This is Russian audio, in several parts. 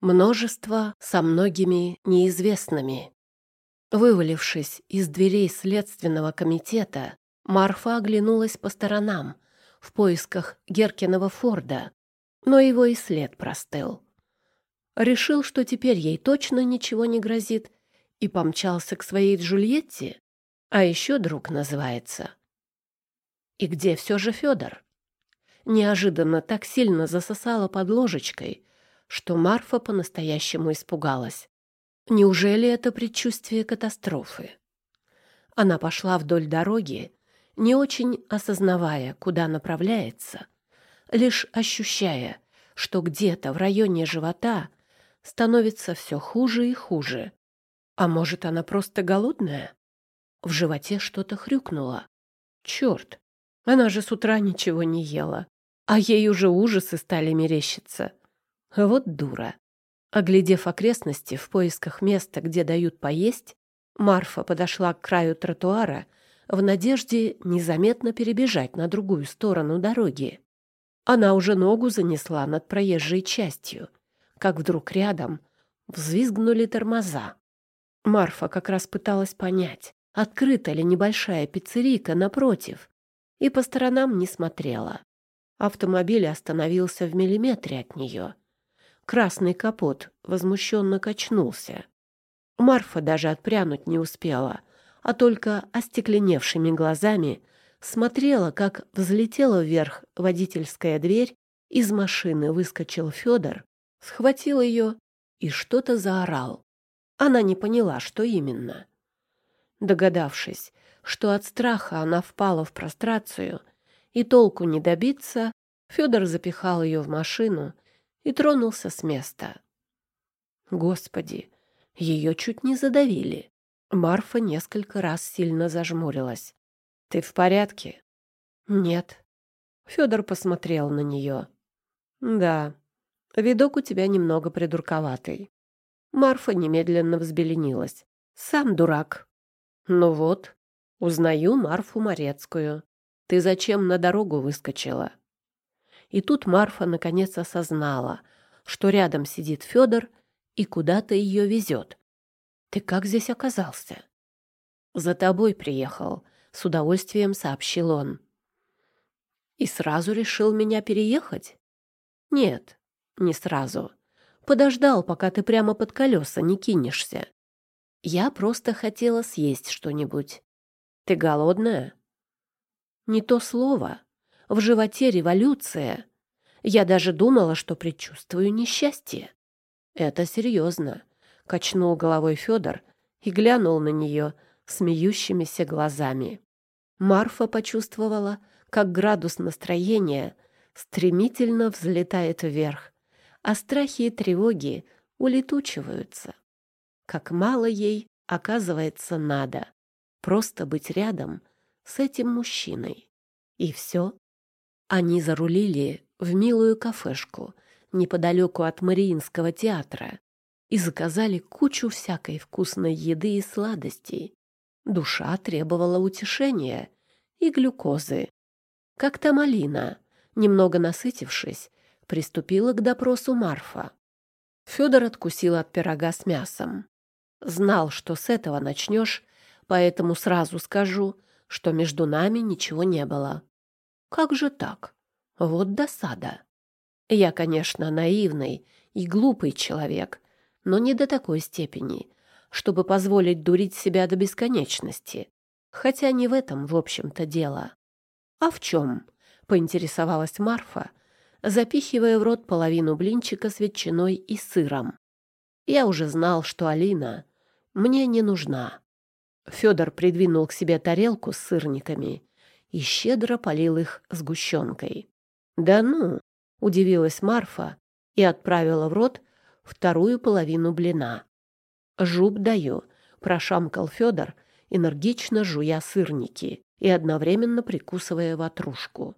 Множество со многими неизвестными. Вывалившись из дверей следственного комитета, Марфа оглянулась по сторонам в поисках Геркиного Форда, но его и след простыл. Решил, что теперь ей точно ничего не грозит, и помчался к своей Джульетте, а еще друг называется. И где все же Федор? Неожиданно так сильно засосала под ложечкой, что Марфа по-настоящему испугалась. Неужели это предчувствие катастрофы? Она пошла вдоль дороги, не очень осознавая, куда направляется, лишь ощущая, что где-то в районе живота становится все хуже и хуже. А может, она просто голодная? В животе что-то хрюкнуло. Черт, она же с утра ничего не ела, а ей уже ужасы стали мерещиться. Вот дура. Оглядев окрестности в поисках места, где дают поесть, Марфа подошла к краю тротуара в надежде незаметно перебежать на другую сторону дороги. Она уже ногу занесла над проезжей частью, как вдруг рядом взвизгнули тормоза. Марфа как раз пыталась понять, открыта ли небольшая пиццерийка напротив, и по сторонам не смотрела. Автомобиль остановился в миллиметре от нее — Красный капот возмущенно качнулся. Марфа даже отпрянуть не успела, а только остекленевшими глазами смотрела, как взлетела вверх водительская дверь, из машины выскочил Федор, схватил ее и что-то заорал. Она не поняла, что именно. Догадавшись, что от страха она впала в прострацию и толку не добиться, Федор запихал ее в машину и тронулся с места. Господи, ее чуть не задавили. Марфа несколько раз сильно зажмурилась. «Ты в порядке?» «Нет». Федор посмотрел на нее. «Да, видок у тебя немного придурковатый». Марфа немедленно взбеленилась. «Сам дурак». «Ну вот, узнаю Марфу Морецкую. Ты зачем на дорогу выскочила?» И тут Марфа наконец осознала, что рядом сидит Федор и куда-то ее везет. «Ты как здесь оказался?» «За тобой приехал», — с удовольствием сообщил он. «И сразу решил меня переехать?» «Нет, не сразу. Подождал, пока ты прямо под колеса не кинешься. Я просто хотела съесть что-нибудь. Ты голодная?» «Не то слово в животе революция. Я даже думала, что предчувствую несчастье. Это серьезно, — качнул головой Федор и глянул на нее смеющимися глазами. Марфа почувствовала, как градус настроения стремительно взлетает вверх, а страхи и тревоги улетучиваются. Как мало ей, оказывается, надо. Просто быть рядом с этим мужчиной. И все. Они зарулили в милую кафешку неподалеку от Мариинского театра и заказали кучу всякой вкусной еды и сладостей. Душа требовала утешения и глюкозы. Как то малина, немного насытившись, приступила к допросу Марфа. Федор откусил от пирога с мясом. Знал, что с этого начнешь, поэтому сразу скажу, что между нами ничего не было. Как же так? Вот досада. Я, конечно, наивный и глупый человек, но не до такой степени, чтобы позволить дурить себя до бесконечности. Хотя не в этом, в общем-то, дело. А в чем? поинтересовалась Марфа, запихивая в рот половину блинчика с ветчиной и сыром. Я уже знал, что Алина мне не нужна. Федор придвинул к себе тарелку с сырниками и щедро полил их сгущенкой. «Да ну!» — удивилась Марфа и отправила в рот вторую половину блина. «Жуб даю», — прошамкал Федор, энергично жуя сырники и одновременно прикусывая ватрушку.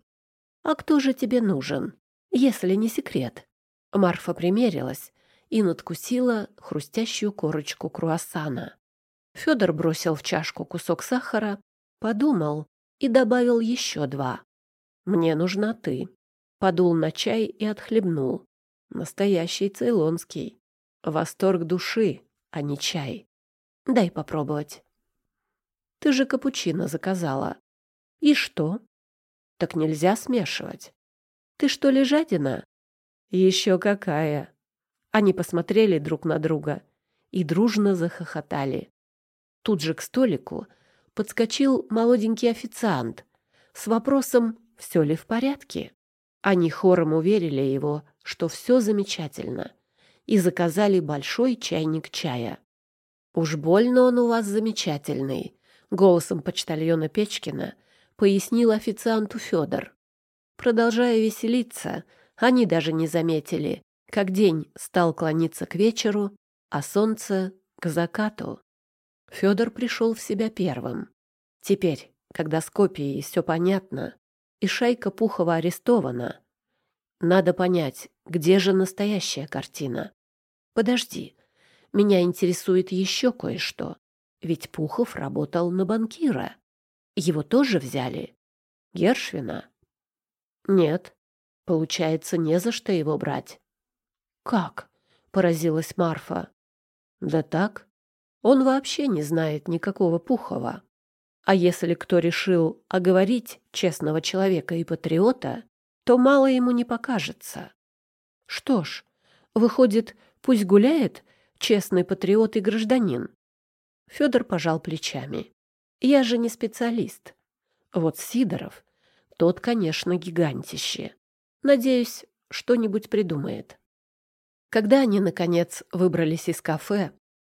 «А кто же тебе нужен, если не секрет?» Марфа примерилась и надкусила хрустящую корочку круассана. Федор бросил в чашку кусок сахара, подумал и добавил еще два. «Мне нужна ты». Подул на чай и отхлебнул. Настоящий цейлонский. Восторг души, а не чай. Дай попробовать. Ты же капучино заказала. И что? Так нельзя смешивать. Ты что ли жадина? Еще какая. Они посмотрели друг на друга и дружно захохотали. Тут же к столику подскочил молоденький официант с вопросом, все ли в порядке. Они хором уверили его, что все замечательно, и заказали большой чайник чая. «Уж больно он у вас замечательный», — голосом почтальона Печкина пояснил официанту Федор. Продолжая веселиться, они даже не заметили, как день стал клониться к вечеру, а солнце — к закату. Федор пришел в себя первым. Теперь, когда с копией все понятно, и шайка Пухова арестована, надо понять, где же настоящая картина. Подожди, меня интересует еще кое-что. Ведь Пухов работал на банкира. Его тоже взяли? Гершвина? Нет. Получается, не за что его брать. Как? Поразилась Марфа. Да так. Он вообще не знает никакого Пухова. А если кто решил оговорить честного человека и патриота, то мало ему не покажется. Что ж, выходит, пусть гуляет честный патриот и гражданин. Федор пожал плечами. Я же не специалист. Вот Сидоров, тот, конечно, гигантище. Надеюсь, что-нибудь придумает. Когда они, наконец, выбрались из кафе,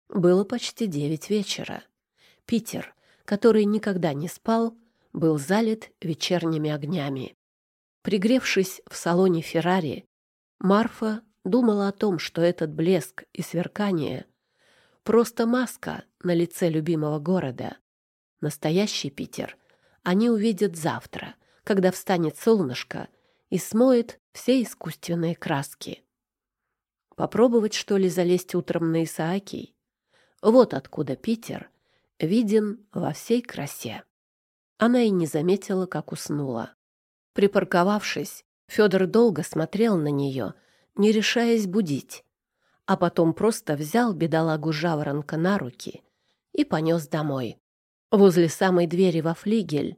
было почти девять вечера. Питер, который никогда не спал, был залит вечерними огнями. Пригревшись в салоне Феррари, Марфа думала о том, что этот блеск и сверкание — просто маска на лице любимого города. Настоящий Питер они увидят завтра, когда встанет солнышко и смоет все искусственные краски. Попробовать, что ли, залезть утром на Исаакий? Вот откуда Питер виден во всей красе. Она и не заметила, как уснула. Припарковавшись, Федор долго смотрел на нее, не решаясь будить, а потом просто взял бедолагу жаворонка на руки и понес домой. Возле самой двери во флигель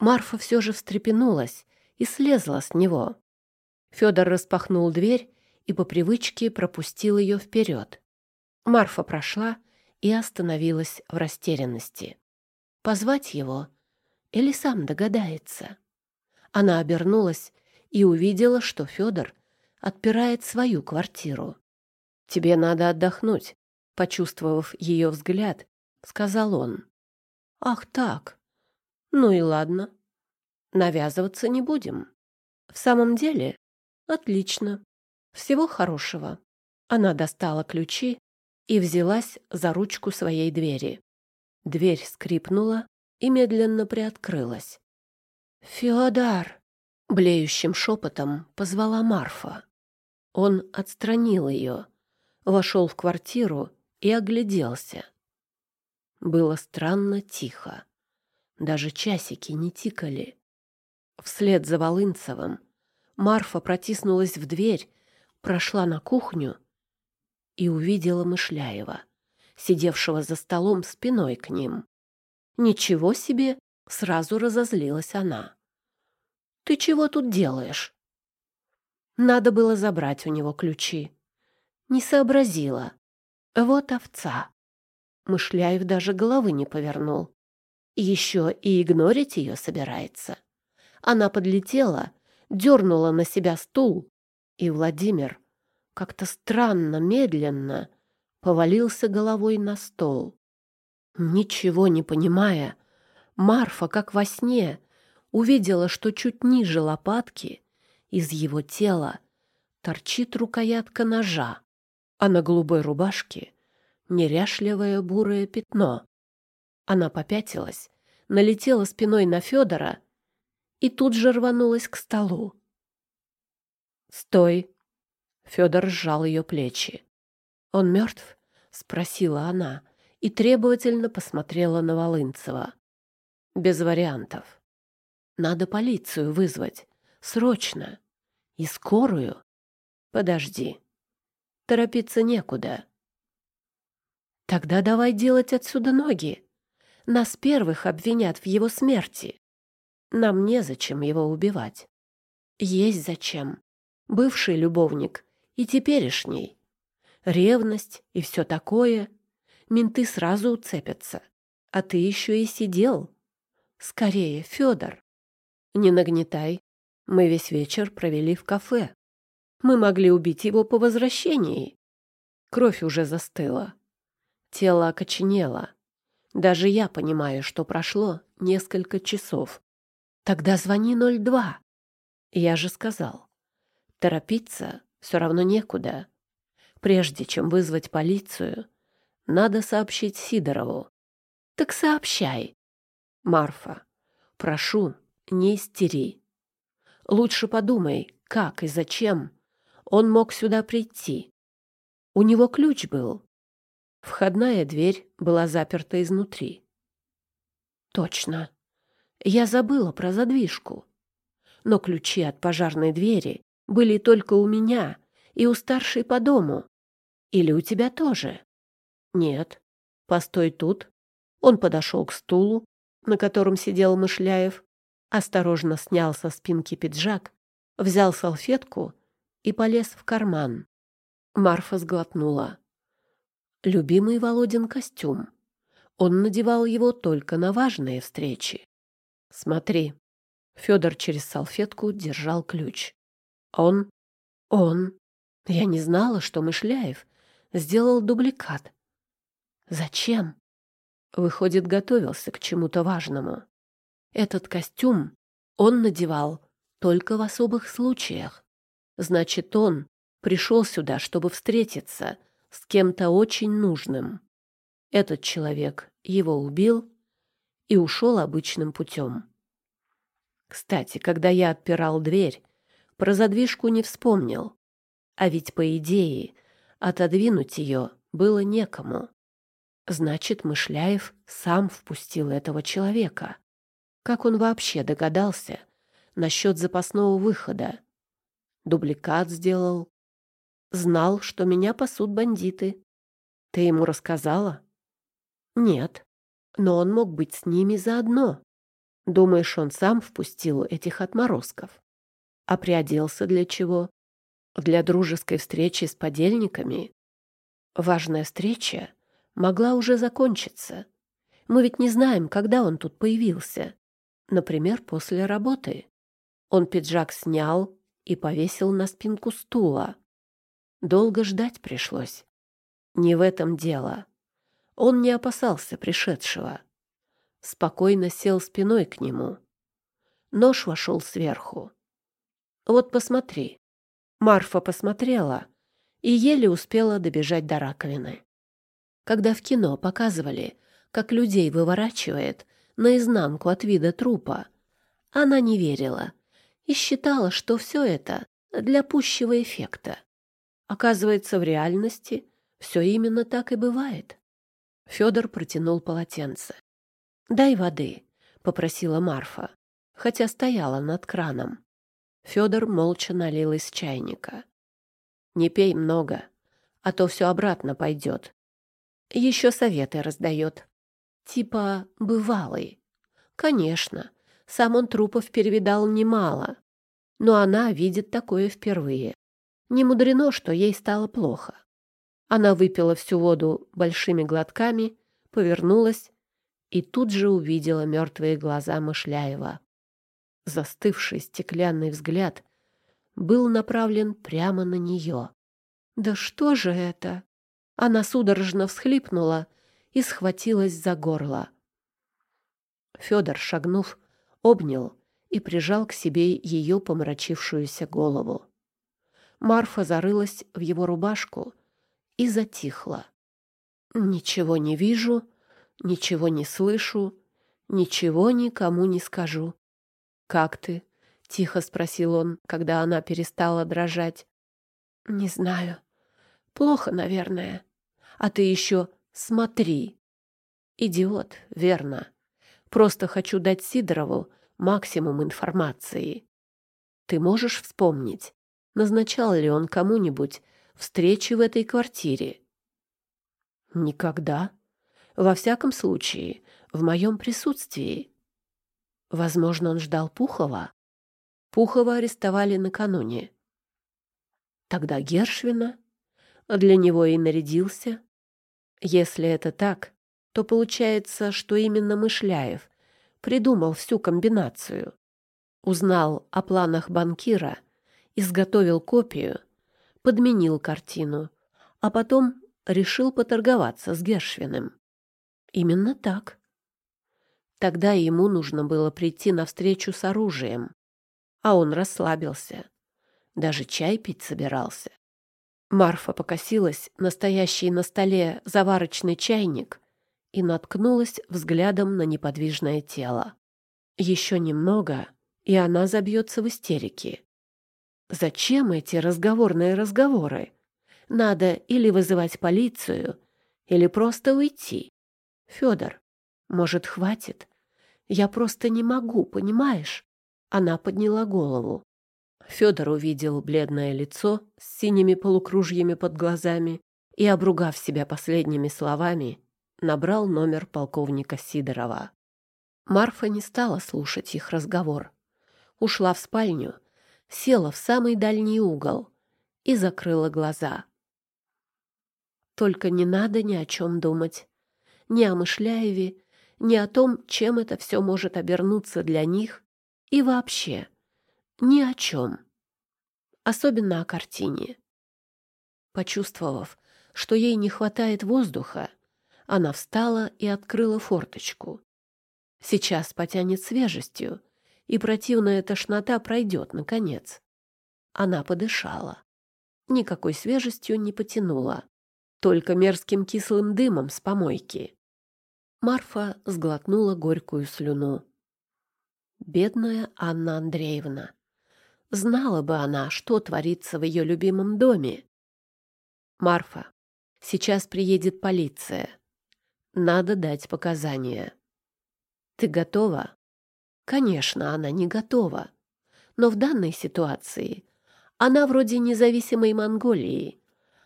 Марфа все же встрепенулась и слезла с него. Федор распахнул дверь и по привычке пропустил ее вперед. Марфа прошла и остановилась в растерянности. Позвать его или сам догадается? Она обернулась и увидела, что Федор отпирает свою квартиру. «Тебе надо отдохнуть», — почувствовав ее взгляд, сказал он. «Ах так? Ну и ладно. Навязываться не будем. В самом деле, отлично. Всего хорошего». Она достала ключи и взялась за ручку своей двери. Дверь скрипнула и медленно приоткрылась. «Феодар!» — блеющим шепотом позвала Марфа. Он отстранил ее, вошел в квартиру и огляделся. Было странно тихо. Даже часики не тикали. Вслед за Волынцевым Марфа протиснулась в дверь, прошла на кухню и увидела Мышляева, сидевшего за столом спиной к ним. «Ничего себе!» Сразу разозлилась она. «Ты чего тут делаешь?» Надо было забрать у него ключи. Не сообразила. Вот овца. Мышляев даже головы не повернул. Еще и игнорить ее собирается. Она подлетела, дернула на себя стул, и Владимир как-то странно, медленно повалился головой на стол. Ничего не понимая, Марфа, как во сне, увидела, что чуть ниже лопатки из его тела торчит рукоятка ножа, а на голубой рубашке неряшливое бурое пятно. Она попятилась, налетела спиной на Федора и тут же рванулась к столу. «Стой!» Федор сжал ее плечи. «Он мертв?» — спросила она и требовательно посмотрела на Волынцева. Без вариантов. Надо полицию вызвать. Срочно. И скорую. Подожди. Торопиться некуда. Тогда давай делать отсюда ноги. Нас первых обвинят в его смерти. Нам незачем его убивать. Есть зачем. Бывший любовник и теперешний. Ревность и все такое. Менты сразу уцепятся. А ты еще и сидел. Скорее, Федор. Не нагнетай. Мы весь вечер провели в кафе. Мы могли убить его по возвращении. Кровь уже застыла. Тело окоченело. Даже я понимаю, что прошло несколько часов. Тогда звони 02. Я же сказал. Торопиться все равно некуда. Прежде чем вызвать полицию, надо сообщить Сидорову. Так сообщай. Марфа, прошу, не истери. Лучше подумай, как и зачем он мог сюда прийти. У него ключ был. Входная дверь была заперта изнутри. Точно. Я забыла про задвижку. Но ключи от пожарной двери были только у меня и у старшей по дому. Или у тебя тоже? Нет. Постой тут. Он подошел к стулу, на котором сидел Мышляев, осторожно снял со спинки пиджак, взял салфетку и полез в карман. Марфа сглотнула. Любимый Володин костюм. Он надевал его только на важные встречи. Смотри. Федор через салфетку держал ключ. Он... Он... Я не знала, что Мышляев сделал дубликат. Зачем? Выходит, готовился к чему-то важному. Этот костюм он надевал только в особых случаях. Значит, он пришел сюда, чтобы встретиться с кем-то очень нужным. Этот человек его убил и ушел обычным путем. Кстати, когда я отпирал дверь, про задвижку не вспомнил. А ведь, по идее, отодвинуть ее было некому. Значит, Мышляев сам впустил этого человека. Как он вообще догадался насчет запасного выхода? Дубликат сделал. Знал, что меня пасут бандиты. Ты ему рассказала? Нет. Но он мог быть с ними заодно. Думаешь, он сам впустил этих отморозков? А приоделся для чего? Для дружеской встречи с подельниками? Важная встреча могла уже закончиться. Мы ведь не знаем, когда он тут появился. Например, после работы. Он пиджак снял и повесил на спинку стула. Долго ждать пришлось. Не в этом дело. Он не опасался пришедшего. Спокойно сел спиной к нему. Нож вошел сверху. Вот посмотри. Марфа посмотрела и еле успела добежать до раковины. Когда в кино показывали, как людей выворачивает наизнанку от вида трупа, она не верила и считала, что все это для пущего эффекта. Оказывается, в реальности все именно так и бывает. Федор протянул полотенце. «Дай воды», — попросила Марфа, хотя стояла над краном. Федор молча налил из чайника. «Не пей много, а то все обратно пойдет. Еще советы раздает. Типа бывалый. Конечно, сам он трупов перевидал немало, но она видит такое впервые. Не мудрено, что ей стало плохо. Она выпила всю воду большими глотками, повернулась и тут же увидела мертвые глаза Мышляева. Застывший стеклянный взгляд был направлен прямо на нее. «Да что же это?» Она судорожно всхлипнула и схватилась за горло. Федор, шагнув, обнял и прижал к себе ее помрачившуюся голову. Марфа зарылась в его рубашку и затихла. «Ничего не вижу, ничего не слышу, ничего никому не скажу. «Как ты?» — тихо спросил он, когда она перестала дрожать. «Не знаю. Плохо, наверное. А ты еще смотри». «Идиот, верно. Просто хочу дать Сидорову максимум информации. Ты можешь вспомнить, назначал ли он кому-нибудь встречи в этой квартире? Никогда. Во всяком случае, в моем присутствии. Возможно, он ждал Пухова. Пухова арестовали накануне. Тогда Гершвина для него и нарядился. Если это так, то получается, что именно Мышляев придумал всю комбинацию. Узнал о планах банкира, изготовил копию, подменил картину, а потом решил поторговаться с Гершвиным. Именно так. Тогда ему нужно было прийти на встречу с оружием, а он расслабился. Даже чай пить собирался. Марфа покосилась настоящий на столе заварочный чайник и наткнулась взглядом на неподвижное тело. Еще немного, и она забьется в истерике. Зачем эти разговорные разговоры? Надо или вызывать полицию, или просто уйти. Федор, может, хватит? Я просто не могу, понимаешь? Она подняла голову. Федор увидел бледное лицо с синими полукружьями под глазами и, обругав себя последними словами, набрал номер полковника Сидорова. Марфа не стала слушать их разговор. Ушла в спальню, села в самый дальний угол и закрыла глаза. Только не надо ни о чем думать. Ни о Мышляеве, ни о том, чем это все может обернуться для них и вообще ни о чем. Особенно о картине. Почувствовав, что ей не хватает воздуха, она встала и открыла форточку. Сейчас потянет свежестью, и противная тошнота пройдет, наконец. Она подышала. Никакой свежестью не потянула, только мерзким кислым дымом с помойки. Марфа сглотнула горькую слюну. Бедная Анна Андреевна. Знала бы она, что творится в ее любимом доме. Марфа, сейчас приедет полиция. Надо дать показания. Ты готова? Конечно, она не готова. Но в данной ситуации она вроде независимой Монголии,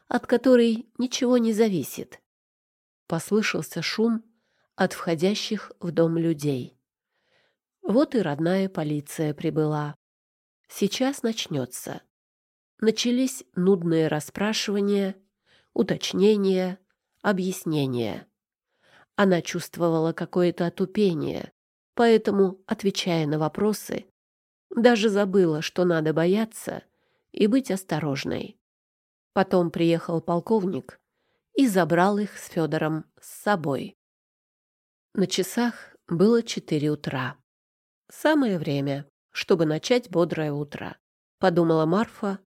от которой ничего не зависит. Послышался шум от входящих в дом людей. Вот и родная полиция прибыла. Сейчас начнется. Начались нудные расспрашивания, уточнения, объяснения. Она чувствовала какое-то отупение, поэтому, отвечая на вопросы, даже забыла, что надо бояться и быть осторожной. Потом приехал полковник и забрал их с Федором с собой. На часах было четыре утра. Самое время, чтобы начать бодрое утро, подумала Марфа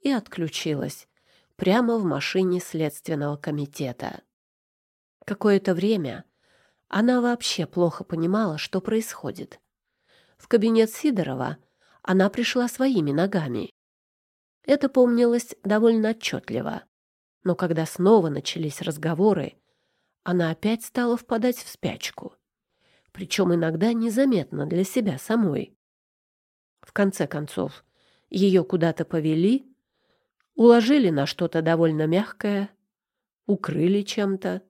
и отключилась прямо в машине следственного комитета. Какое-то время она вообще плохо понимала, что происходит. В кабинет Сидорова она пришла своими ногами. Это помнилось довольно отчетливо. Но когда снова начались разговоры, она опять стала впадать в спячку. Причем иногда незаметно для себя самой. В конце концов, ее куда-то повели, уложили на что-то довольно мягкое, укрыли чем-то,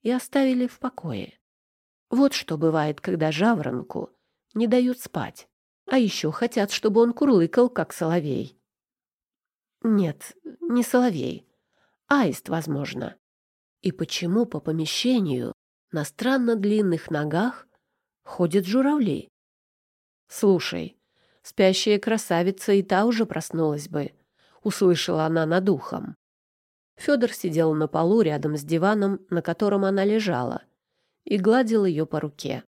и оставили в покое. Вот что бывает, когда жаворонку не дают спать, а еще хотят, чтобы он курлыкал, как соловей. Нет, не соловей, аист, возможно. И почему по помещению на странно длинных ногах ходят журавли? Слушай, спящая красавица и та уже проснулась бы, услышала она над ухом. Федор сидел на полу рядом с диваном, на котором она лежала, и гладил ее по руке.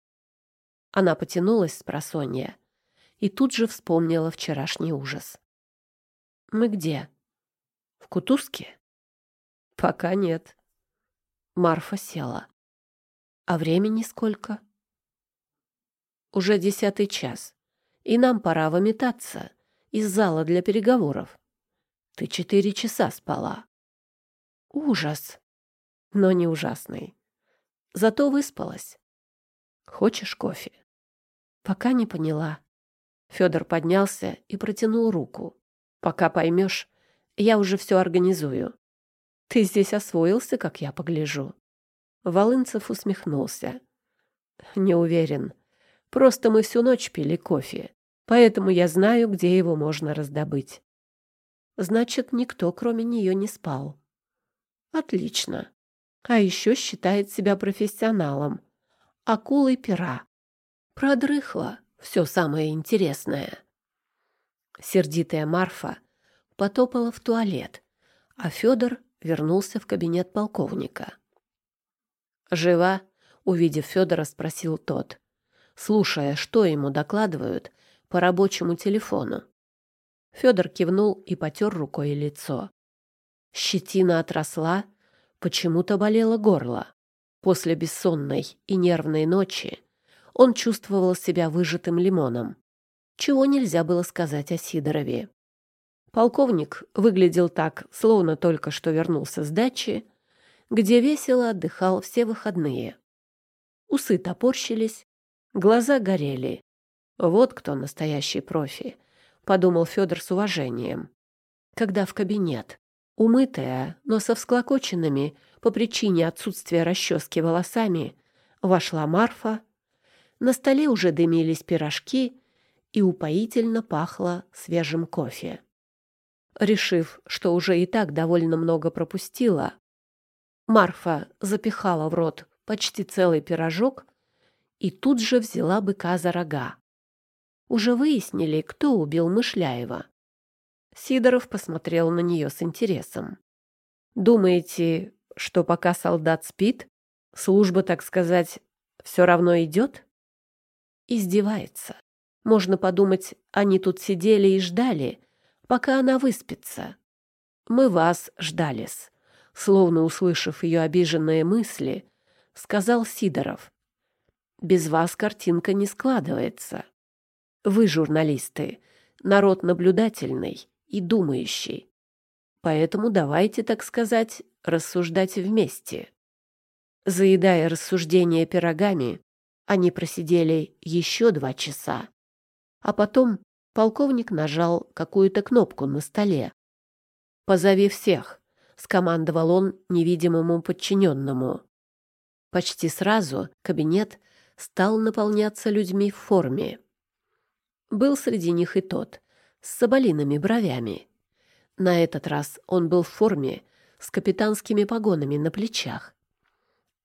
Она потянулась с просонья и тут же вспомнила вчерашний ужас. «Мы где? В Кутузке?» «Пока нет». Марфа села. «А времени сколько?» «Уже десятый час, и нам пора выметаться из зала для переговоров. Ты четыре часа спала». Ужас. Но не ужасный. Зато выспалась. Хочешь кофе? Пока не поняла. Федор поднялся и протянул руку. Пока поймешь, Я уже все организую. Ты здесь освоился, как я погляжу. Волынцев усмехнулся. Не уверен. Просто мы всю ночь пили кофе, поэтому я знаю, где его можно раздобыть. Значит, никто, кроме нее, не спал. Отлично. А еще считает себя профессионалом. Акулой пера. Продрыхла все самое интересное. Сердитая Марфа потопала в туалет, а Федор вернулся в кабинет полковника. «Жива?» — увидев Федора, спросил тот, слушая, что ему докладывают по рабочему телефону. Федор кивнул и потер рукой лицо. Щетина отросла, почему-то болело горло. После бессонной и нервной ночи он чувствовал себя выжатым лимоном, чего нельзя было сказать о Сидорове. Полковник выглядел так, словно только что вернулся с дачи, где весело отдыхал все выходные. Усы топорщились, глаза горели. Вот кто настоящий профи, подумал Федор с уважением. Когда в кабинет, умытая, но со всклокоченными по причине отсутствия расчески волосами, вошла Марфа, на столе уже дымились пирожки и упоительно пахло свежим кофе. Решив, что уже и так довольно много пропустила, Марфа запихала в рот почти целый пирожок и тут же взяла быка за рога. Уже выяснили, кто убил Мышляева. Сидоров посмотрел на нее с интересом. «Думаете, что пока солдат спит, служба, так сказать, все равно идет?» Издевается. Можно подумать, они тут сидели и ждали, пока она выспится. Мы вас ждали-с. Словно услышав ее обиженные мысли, сказал Сидоров. Без вас картинка не складывается. Вы, журналисты, народ наблюдательный и думающий. Поэтому давайте, так сказать, рассуждать вместе. Заедая рассуждения пирогами, они просидели еще два часа. А потом полковник нажал какую-то кнопку на столе. «Позови всех», — скомандовал он невидимому подчиненному. Почти сразу кабинет стал наполняться людьми в форме. Был среди них и тот, с соболиными бровями. На этот раз он был в форме с капитанскими погонами на плечах.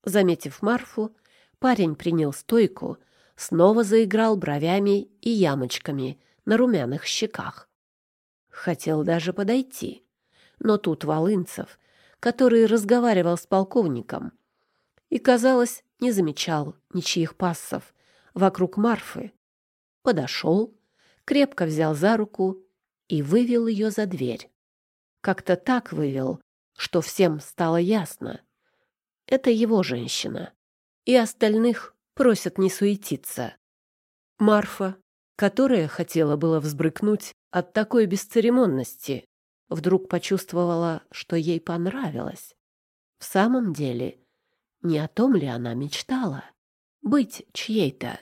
Заметив Марфу, парень принял стойку, снова заиграл бровями и ямочками на румяных щеках. Хотел даже подойти. Но тут Волынцев, который разговаривал с полковником, и, казалось, не замечал ничьих пассов вокруг Марфы, подошел, крепко взял за руку и вывел ее за дверь. Как-то так вывел, что всем стало ясно. Это его женщина. И остальных просят не суетиться. Марфа, которая хотела было взбрыкнуть от такой бесцеремонности, вдруг почувствовала, что ей понравилось. В самом деле, не о том ли она мечтала? Быть чьей-то.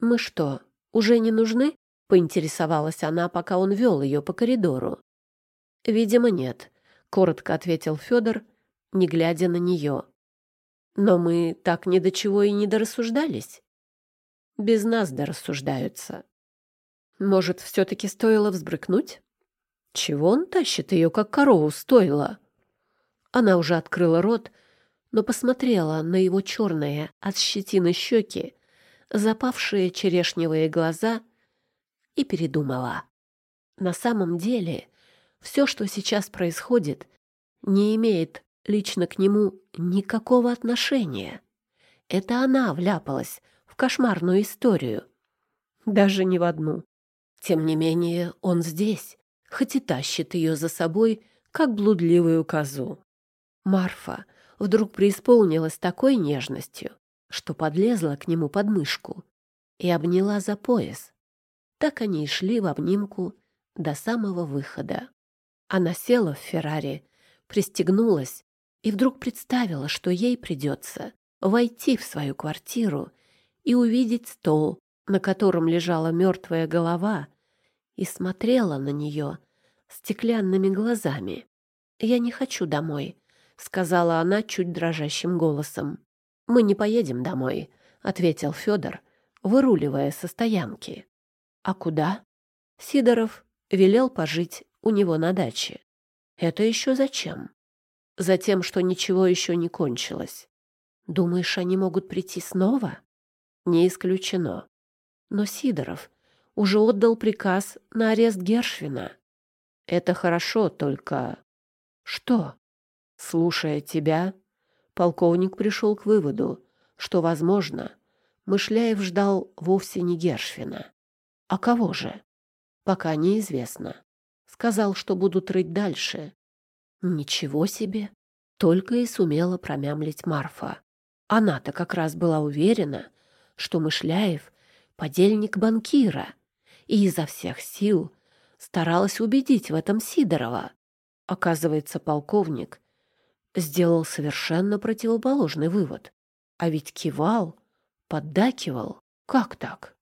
«Мы что, уже не нужны?» — поинтересовалась она, пока он вел ее по коридору. «Видимо, нет», — коротко ответил Федор, не глядя на нее. «Но мы так ни до чего и не дорассуждались. Без нас дорассуждаются. Может, все-таки стоило взбрыкнуть? Чего он тащит ее, как корову стоило?» Она уже открыла рот, но посмотрела на его черные от щетины щеки, запавшие черешневые глаза и передумала. На самом деле, все, что сейчас происходит, не имеет лично к нему никакого отношения. Это она вляпалась кошмарную историю. Даже не в одну. Тем не менее, он здесь, хоть и тащит ее за собой, как блудливую козу. Марфа вдруг преисполнилась такой нежностью, что подлезла к нему под мышку и обняла за пояс. Так они и шли в обнимку до самого выхода. Она села в Феррари, пристегнулась и вдруг представила, что ей придется войти в свою квартиру и увидеть стол, на котором лежала мертвая голова, и смотрела на нее стеклянными глазами. «Я не хочу домой», — сказала она чуть дрожащим голосом. «Мы не поедем домой», — ответил Федор, выруливая со стоянки. «А куда?» Сидоров велел пожить у него на даче. «Это еще зачем?» «Затем, что ничего еще не кончилось. Думаешь, они могут прийти снова?» «Не исключено. Но Сидоров уже отдал приказ на арест Гершвина. Это хорошо, только... Что? Слушая тебя, полковник пришел к выводу, что, возможно, Мышляев ждал вовсе не Гершвина. А кого же? Пока неизвестно. Сказал, что будут рыть дальше. Ничего себе! Только и сумела промямлить Марфа. Она-то как раз была уверена, что Мышляев — подельник банкира, и изо всех сил старалась убедить в этом Сидорова. Оказывается, полковник сделал совершенно противоположный вывод. А ведь кивал, поддакивал. Как так?